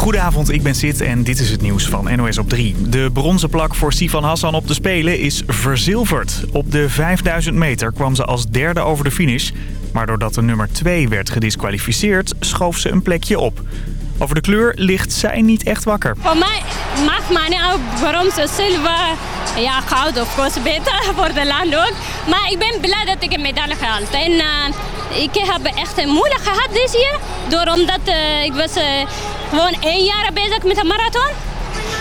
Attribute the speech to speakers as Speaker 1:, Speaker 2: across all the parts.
Speaker 1: Goedenavond, ik ben Sid en dit is het nieuws van NOS op 3. De bronzen plak voor Sifan Hassan op de Spelen is verzilverd. Op de 5000 meter kwam ze als derde over de finish. Maar doordat de nummer 2 werd gedisqualificeerd, schoof ze een plekje op. Over de kleur ligt zij niet echt wakker.
Speaker 2: Voor mij maakt mij niet uit waarom ze zilver, ja goud of course beter voor de land ook. Maar ik ben blij dat ik een medaille gehaald. En uh, ik heb echt moeilijk gehad dit jaar. Door omdat uh, ik was uh, gewoon één jaar bezig met een marathon.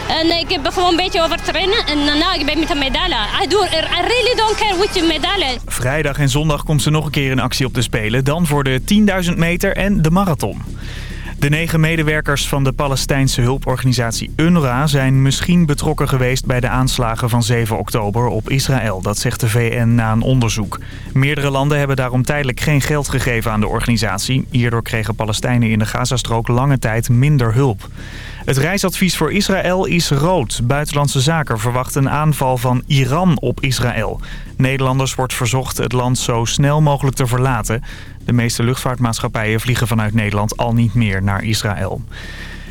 Speaker 2: En ik heb gewoon een beetje overtrainen en nou, ik ben met een medaille. I, do, I really don't care which medaille.
Speaker 1: Vrijdag en zondag komt ze nog een keer in actie op de Spelen. Dan voor de 10.000 meter en de marathon. De negen medewerkers van de Palestijnse hulporganisatie UNRWA zijn misschien betrokken geweest bij de aanslagen van 7 oktober op Israël. Dat zegt de VN na een onderzoek. Meerdere landen hebben daarom tijdelijk geen geld gegeven aan de organisatie. Hierdoor kregen Palestijnen in de Gazastrook lange tijd minder hulp. Het reisadvies voor Israël is rood. Buitenlandse Zaken verwacht een aanval van Iran op Israël. Nederlanders wordt verzocht het land zo snel mogelijk te verlaten. De meeste luchtvaartmaatschappijen vliegen vanuit Nederland al niet meer naar Israël.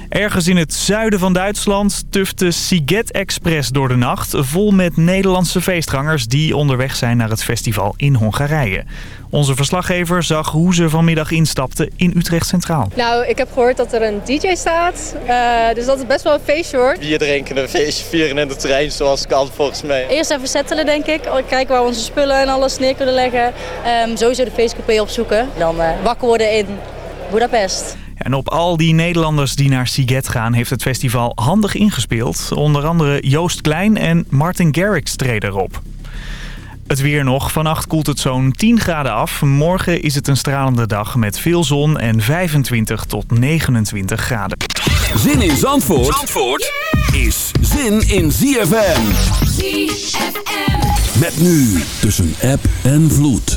Speaker 1: Ergens in het zuiden van Duitsland tuft de Siget Express door de nacht... vol met Nederlandse feestgangers die onderweg zijn naar het festival in Hongarije. Onze verslaggever zag hoe ze vanmiddag instapten in Utrecht Centraal.
Speaker 3: Nou, ik heb gehoord dat er een DJ staat, uh, dus dat het best wel een feestje wordt.
Speaker 4: Bier drinken, een feestje vieren in de trein zoals kan volgens mij.
Speaker 3: Eerst even settelen denk ik, kijken waar we onze spullen en alles neer kunnen leggen. Um, sowieso de feestcoupé opzoeken, dan uh, wakker worden in Budapest.
Speaker 1: En op al die Nederlanders die naar Siget gaan heeft het festival handig ingespeeld. Onder andere Joost Klein en Martin Garrix treden erop. Het weer nog. Vannacht koelt het zo'n 10 graden af. Morgen is het een stralende dag met veel zon en 25 tot 29 graden.
Speaker 5: Zin in Zandvoort, Zandvoort is zin in ZFM. ZFM. Met nu tussen app en vloed.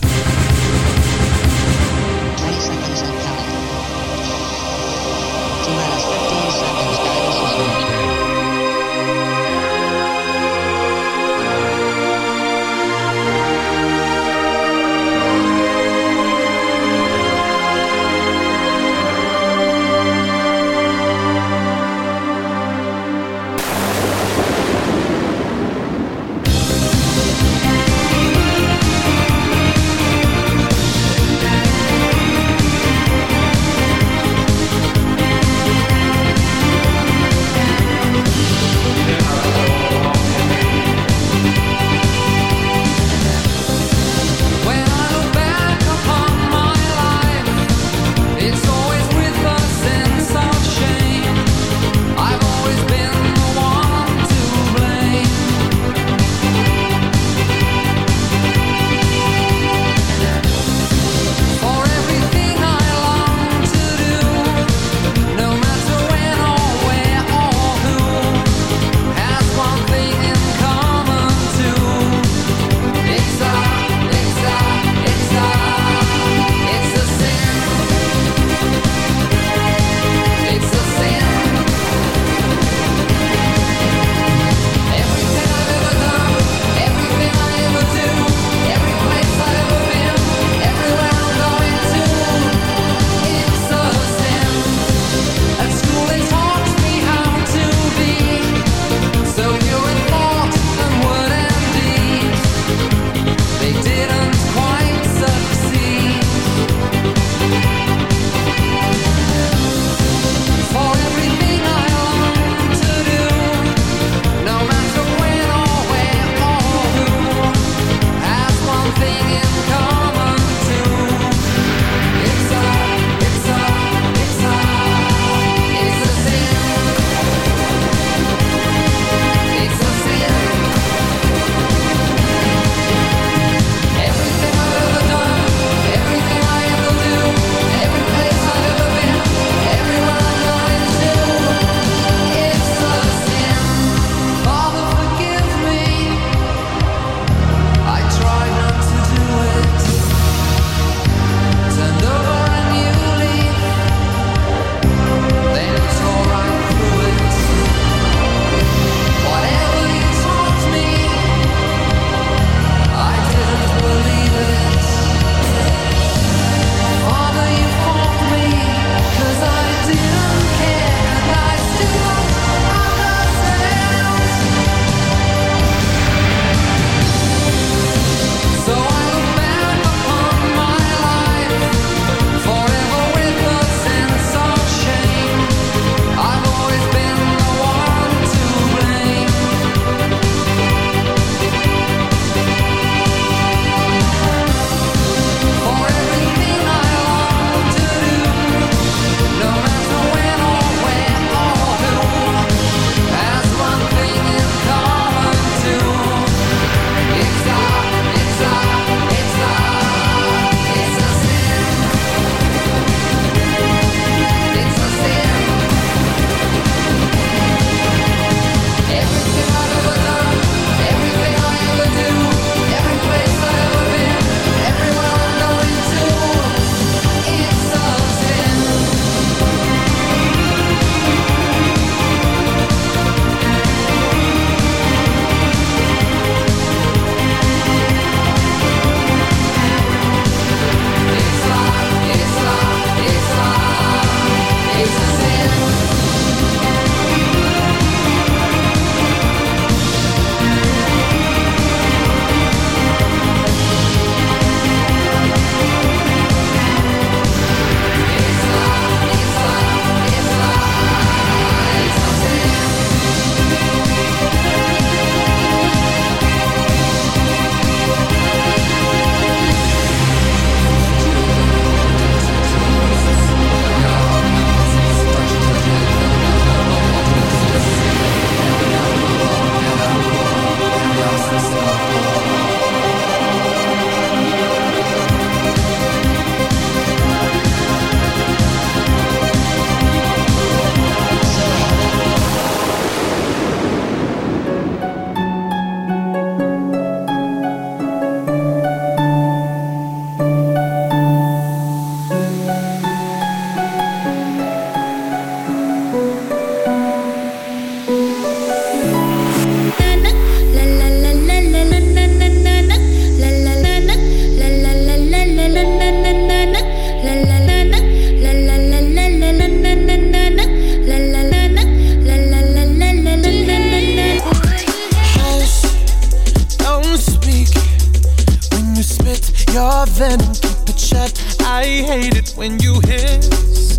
Speaker 6: than keep it shut. I hate it when you hiss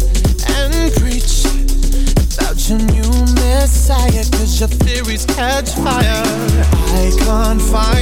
Speaker 6: and preach about your new
Speaker 7: messiah, cause your theories catch fire. I can't find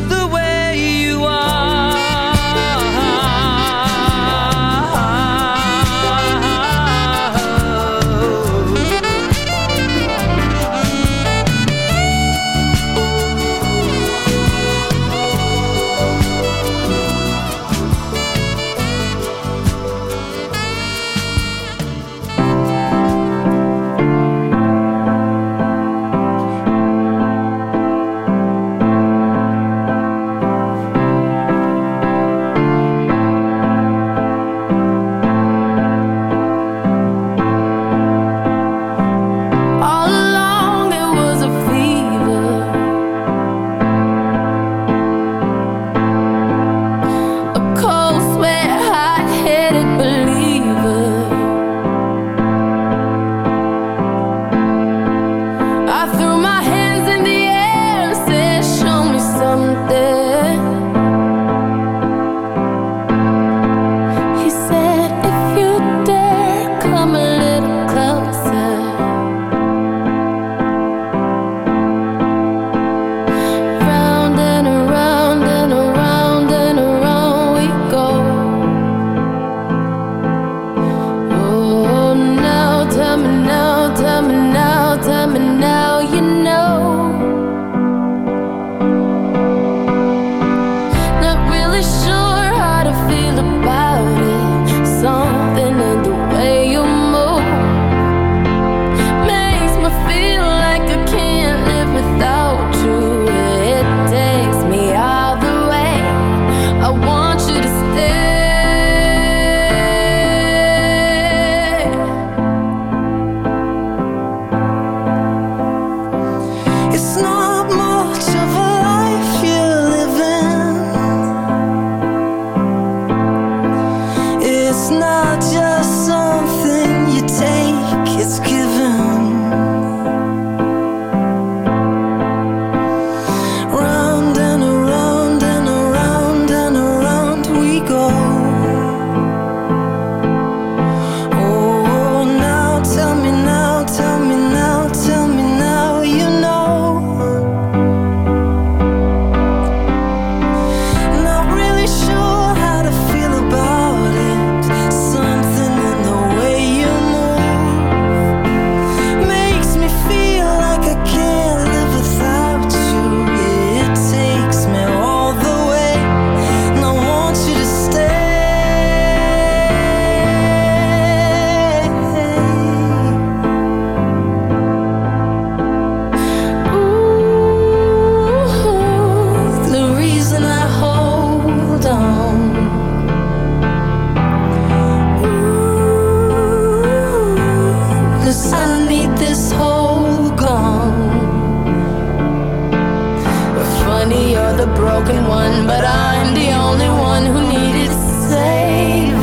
Speaker 8: the
Speaker 9: broken one, but I'm the only one who needed saving.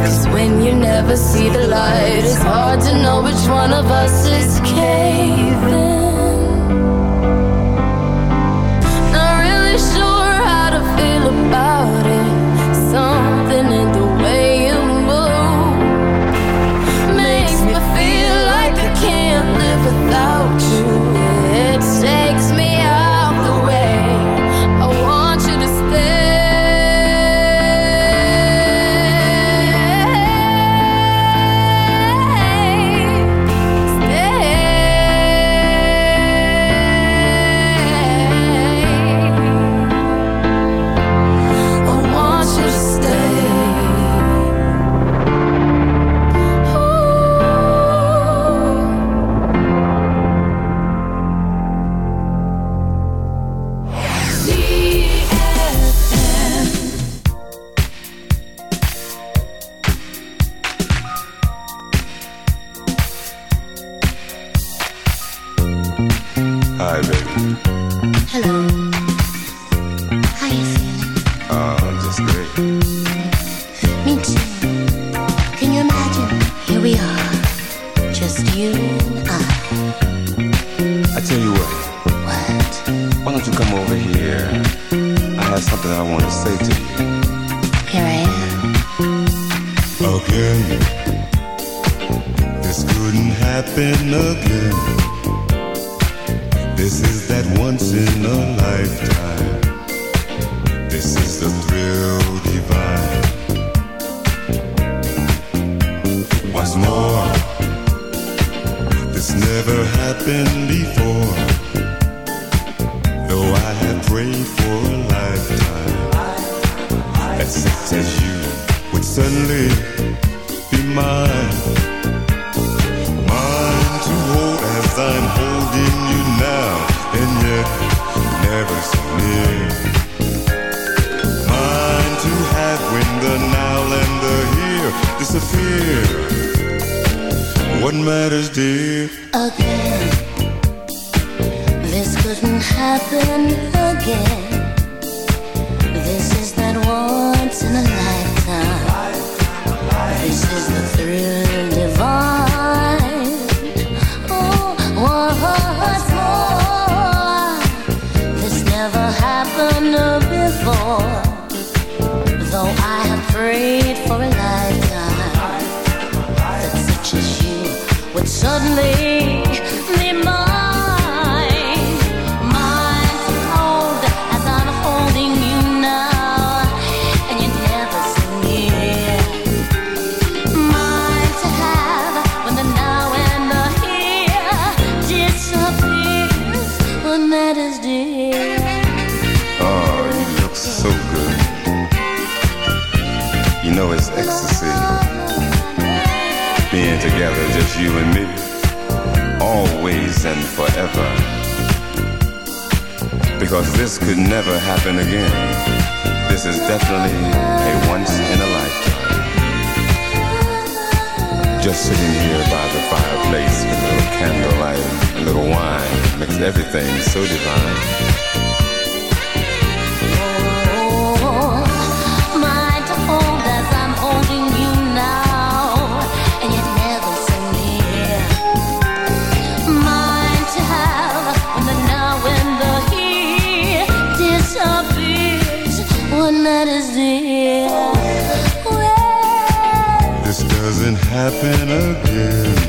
Speaker 9: Cause when you never see the light, it's hard to know which one of us is caving. Not really sure how to feel about it. Something in
Speaker 10: is matters, dear?
Speaker 11: This
Speaker 10: doesn't happen again.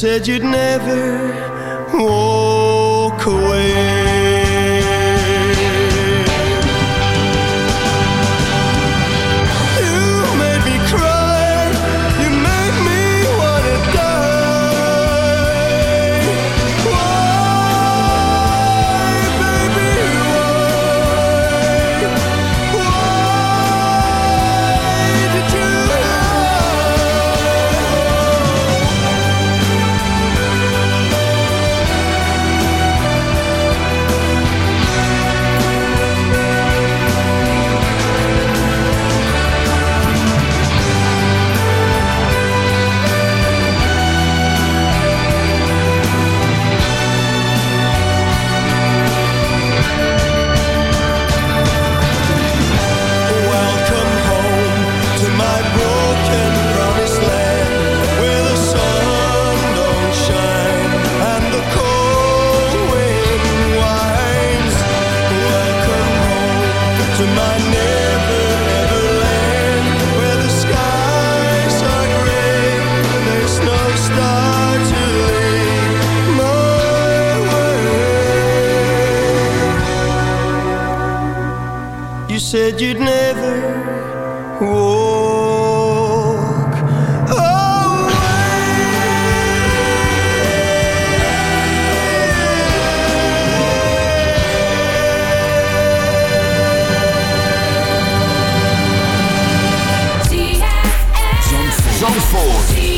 Speaker 12: Said you'd never walk away.
Speaker 13: Zandvoort.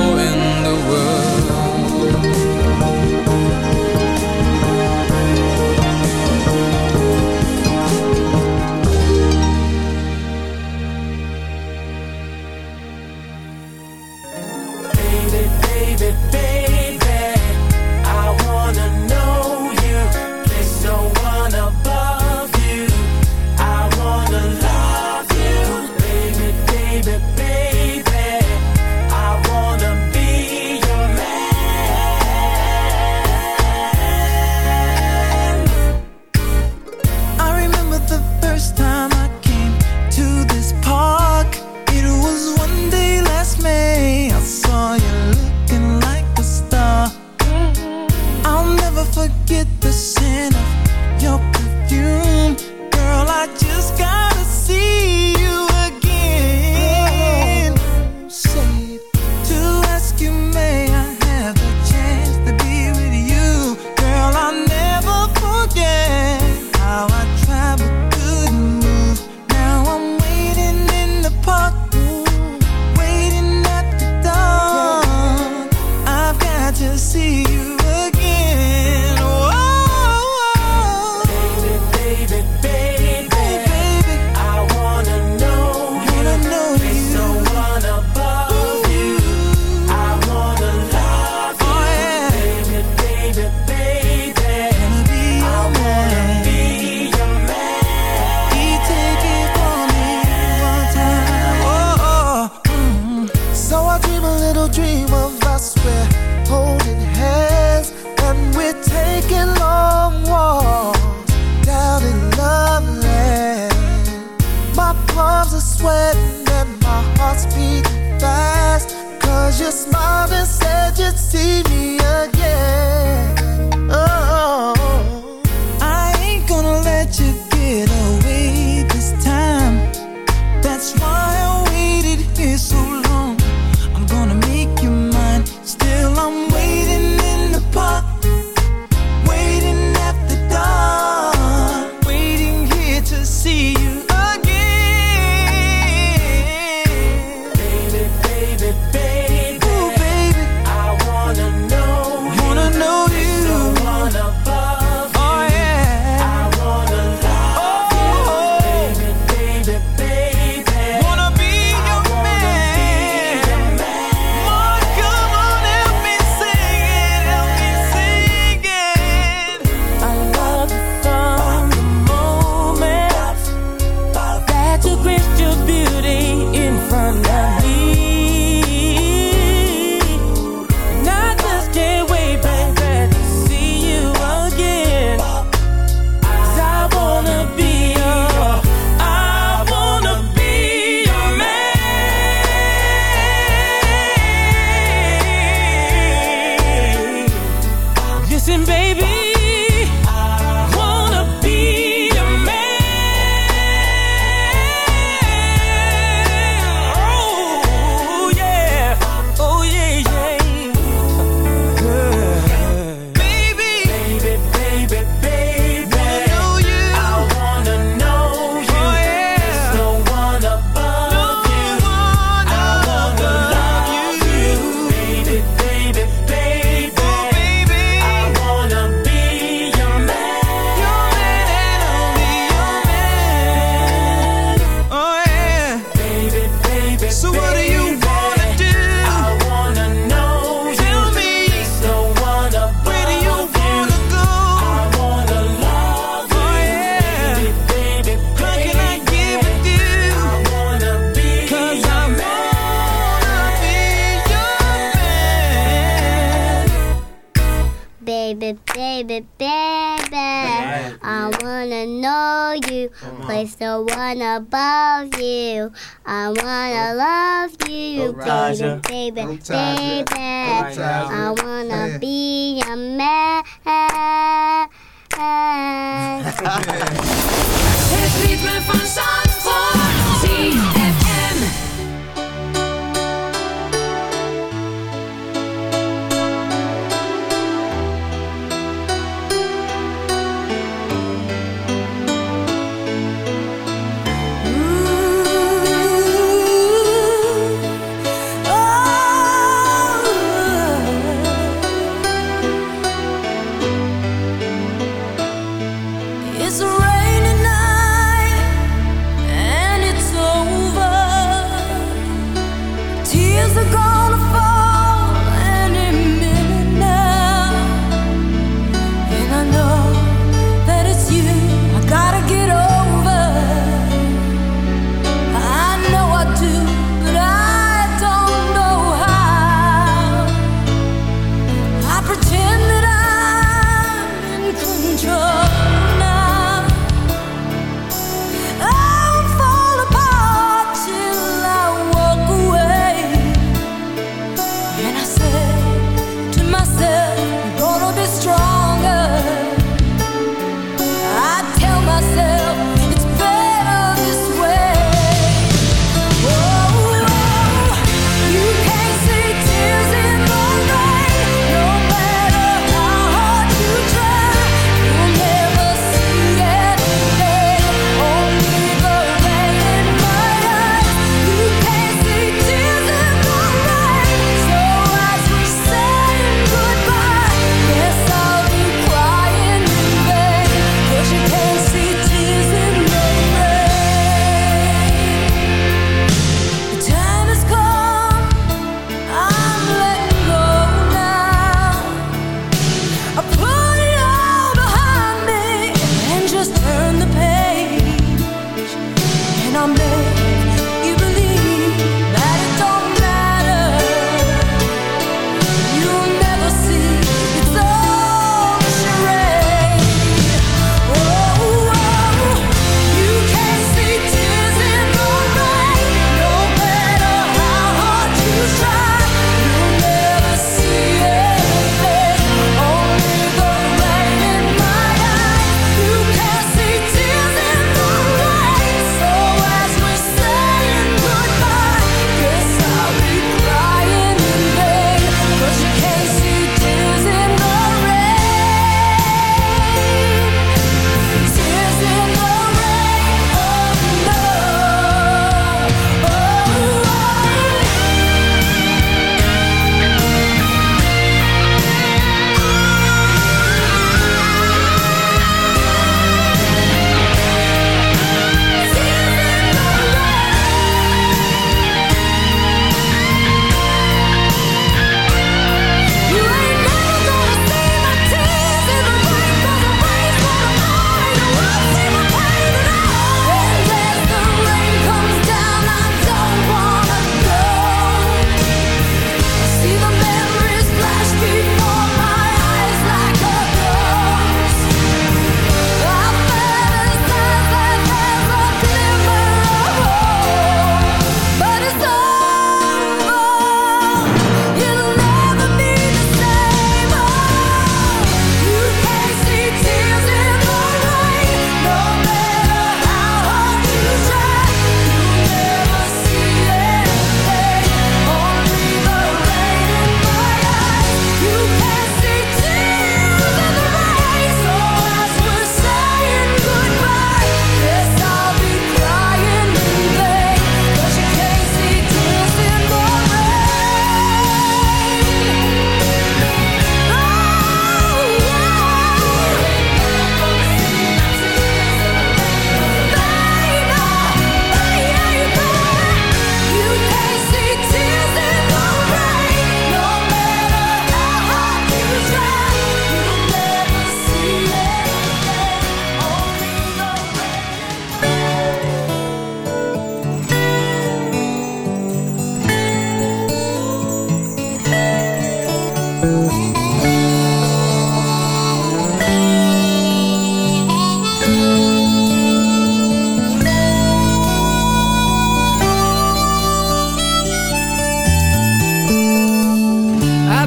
Speaker 14: smiled and said you'd see
Speaker 15: me.
Speaker 14: above
Speaker 15: you.
Speaker 14: I wanna love you, baby, baby, baby. I wanna be
Speaker 15: a
Speaker 14: man.
Speaker 9: Het ritme van.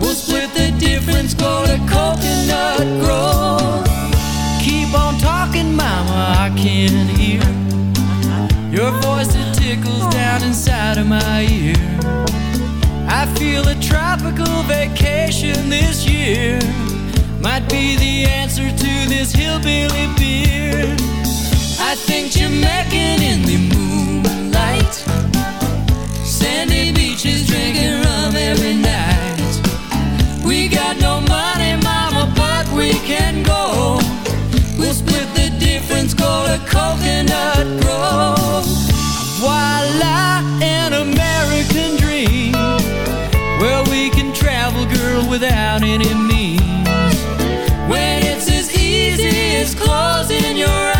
Speaker 16: We'll split the difference, go to Coconut Grove. Keep on talking, mama, I can hear your voice that tickles down inside of my ear. I feel a tropical vacation this year might be the answer to this hillbilly beer. I think Jamaican in the moonlight, sandy beaches drinking rum every night. Coconut Grove. Voila, an American dream where we can travel, girl, without any means. When it's as easy as closing your eyes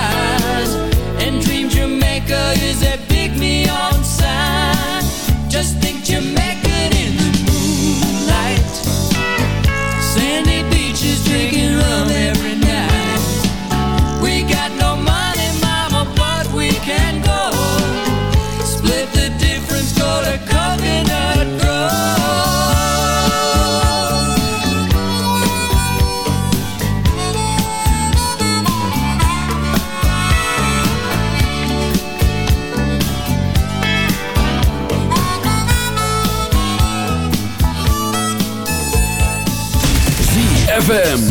Speaker 5: ZFM.